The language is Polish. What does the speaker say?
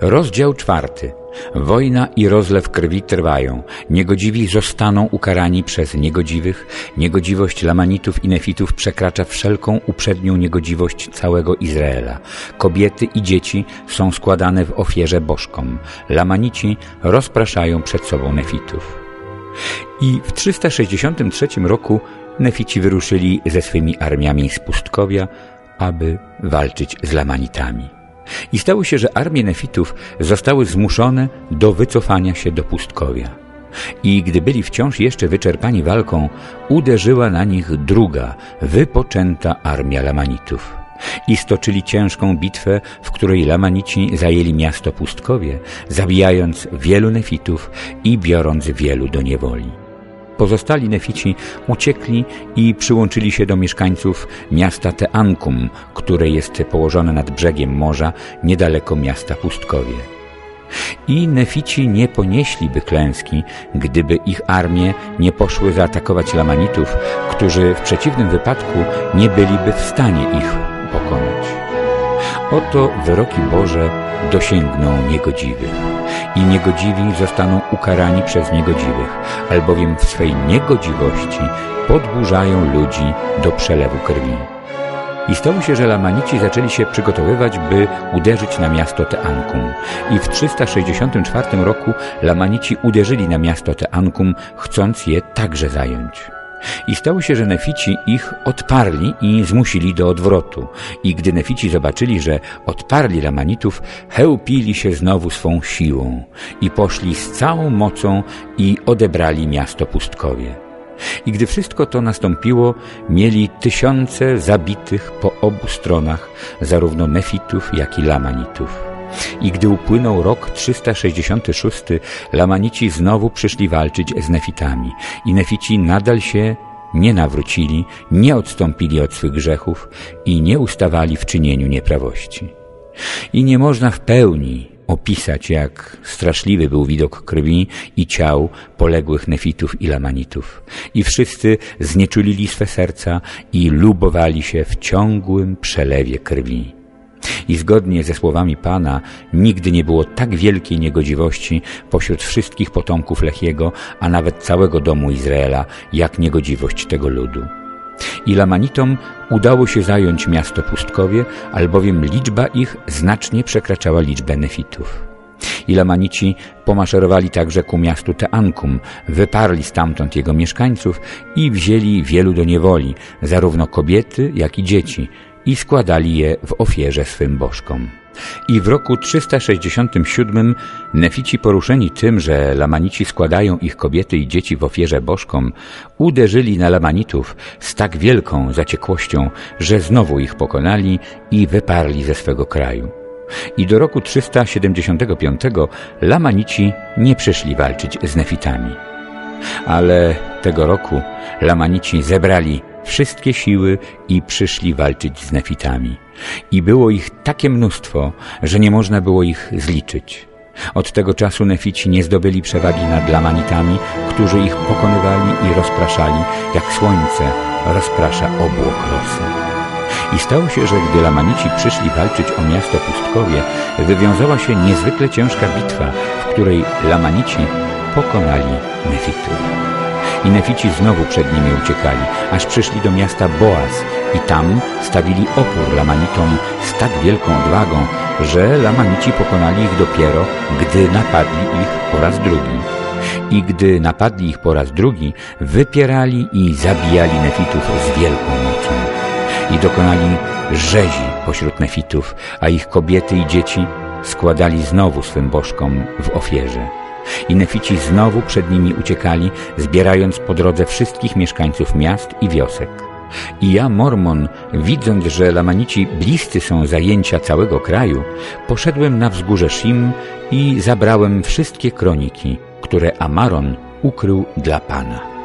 Rozdział czwarty. Wojna i rozlew krwi trwają. Niegodziwi zostaną ukarani przez niegodziwych. Niegodziwość Lamanitów i Nefitów przekracza wszelką uprzednią niegodziwość całego Izraela. Kobiety i dzieci są składane w ofierze bożkom. Lamanici rozpraszają przed sobą Nefitów. I w 363 roku Nefici wyruszyli ze swymi armiami z pustkowia, aby walczyć z Lamanitami. I stało się, że armie Nefitów zostały zmuszone do wycofania się do pustkowia. I gdy byli wciąż jeszcze wyczerpani walką, uderzyła na nich druga, wypoczęta armia Lamanitów. I stoczyli ciężką bitwę, w której Lamanici zajęli miasto Pustkowie, zabijając wielu Nefitów i biorąc wielu do niewoli. Pozostali Nefici uciekli i przyłączyli się do mieszkańców miasta Teankum, które jest położone nad brzegiem morza, niedaleko miasta Pustkowie. I Nefici nie ponieśliby klęski, gdyby ich armie nie poszły zaatakować Lamanitów, którzy w przeciwnym wypadku nie byliby w stanie ich pokonać. Oto wyroki Boże dosięgną niegodziwych i niegodziwi zostaną ukarani przez niegodziwych, albowiem w swej niegodziwości podburzają ludzi do przelewu krwi. I stało się, że Lamanici zaczęli się przygotowywać, by uderzyć na miasto Teankum. I w 364 roku Lamanici uderzyli na miasto Teankum, chcąc je także zająć. I stało się, że Nefici ich odparli i zmusili do odwrotu. I gdy Nefici zobaczyli, że odparli Lamanitów, chełpili się znowu swą siłą i poszli z całą mocą i odebrali miasto pustkowie. I gdy wszystko to nastąpiło, mieli tysiące zabitych po obu stronach, zarówno Nefitów, jak i Lamanitów. I gdy upłynął rok 366, Lamanici znowu przyszli walczyć z Nefitami. I Nefici nadal się nie nawrócili, nie odstąpili od swych grzechów i nie ustawali w czynieniu nieprawości. I nie można w pełni opisać, jak straszliwy był widok krwi i ciał poległych nefitów i lamanitów. I wszyscy znieczulili swe serca i lubowali się w ciągłym przelewie krwi. I zgodnie ze słowami Pana, nigdy nie było tak wielkiej niegodziwości pośród wszystkich potomków Lechiego, a nawet całego domu Izraela, jak niegodziwość tego ludu. I Lamanitom udało się zająć miasto Pustkowie, albowiem liczba ich znacznie przekraczała liczbę Nefitów. I Lamanici pomaszerowali także ku miastu Teankum, wyparli stamtąd jego mieszkańców i wzięli wielu do niewoli, zarówno kobiety, jak i dzieci, i składali je w ofierze swym bożkom. I w roku 367 Nefici poruszeni tym, że Lamanici składają ich kobiety i dzieci w ofierze bożkom, uderzyli na Lamanitów z tak wielką zaciekłością, że znowu ich pokonali i wyparli ze swego kraju. I do roku 375 Lamanici nie przyszli walczyć z Nefitami. Ale tego roku Lamanici zebrali wszystkie siły i przyszli walczyć z nefitami. I było ich takie mnóstwo, że nie można było ich zliczyć. Od tego czasu nefici nie zdobyli przewagi nad lamanitami, którzy ich pokonywali i rozpraszali, jak słońce rozprasza obłok rosy. I stało się, że gdy Lamanici przyszli walczyć o miasto Pustkowie, wywiązała się niezwykle ciężka bitwa, w której Lamanici pokonali Nefitów. I Nefici znowu przed nimi uciekali, aż przyszli do miasta Boaz i tam stawili opór Lamanitom z tak wielką odwagą, że Lamanici pokonali ich dopiero, gdy napadli ich po raz drugi. I gdy napadli ich po raz drugi, wypierali i zabijali Nefitów z wielką mocą. I dokonali rzezi pośród Nefitów, a ich kobiety i dzieci składali znowu swym bożkom w ofierze. I Nefici znowu przed nimi uciekali, zbierając po drodze wszystkich mieszkańców miast i wiosek. I ja, Mormon, widząc, że Lamanici bliscy są zajęcia całego kraju, poszedłem na wzgórze Shim i zabrałem wszystkie kroniki, które Amaron ukrył dla Pana.